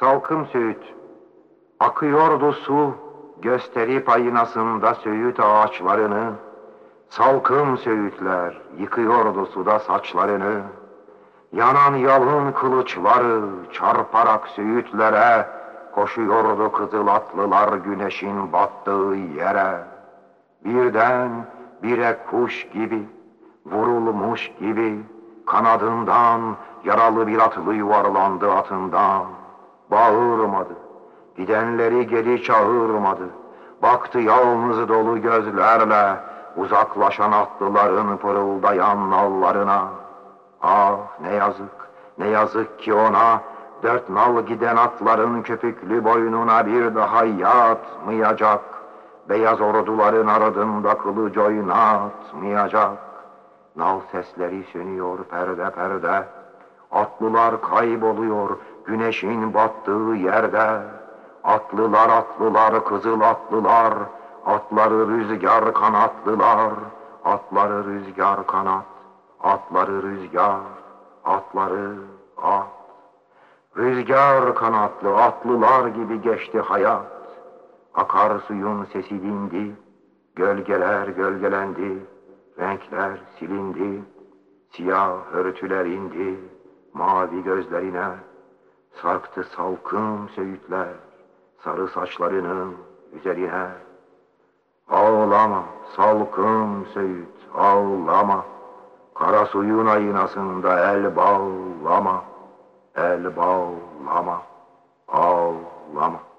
Salkım Söğüt, akıyordu su, gösterip aynasında Söğüt ağaçlarını. Salkım Söğütler, yıkıyordu suda saçlarını. Yanan yalın kılıçları çarparak Söğütlere, koşuyordu kızıl atlılar güneşin battığı yere. Birden bire kuş gibi, vurulmuş gibi, kanadından yaralı bir atlı yuvarlandı atından. Bağırmadı, gidenleri geri çağırmadı. Baktı yalnız dolu gözlerle uzaklaşan atlıların pırıldayan nallarına. Ah ne yazık, ne yazık ki ona dört nal giden atların köpüklü boynuna bir daha yatmayacak. Beyaz orduların ardında kılıç oynatmayacak. Nal sesleri sönüyor perde perde. Atlılar kayboluyor güneşin battığı yerde. Atlılar atlılar kızıl atlılar. Atları rüzgar kanatlılar. Atları rüzgar kanat. Atları rüzgar. Atları at. Rüzgar kanatlı atlılar gibi geçti hayat. Akarsuyun sesi dindi. Gölgeler gölgelendi. Renkler silindi. Siyah örtüler indi. Mavi gözlerine. Sarktı salkım söğütler. Sarı saçlarının üzerine. Ağlama salkım söğüt ağlama. Kara suyun aynasında el bağlama. El bağlama. Ağlama.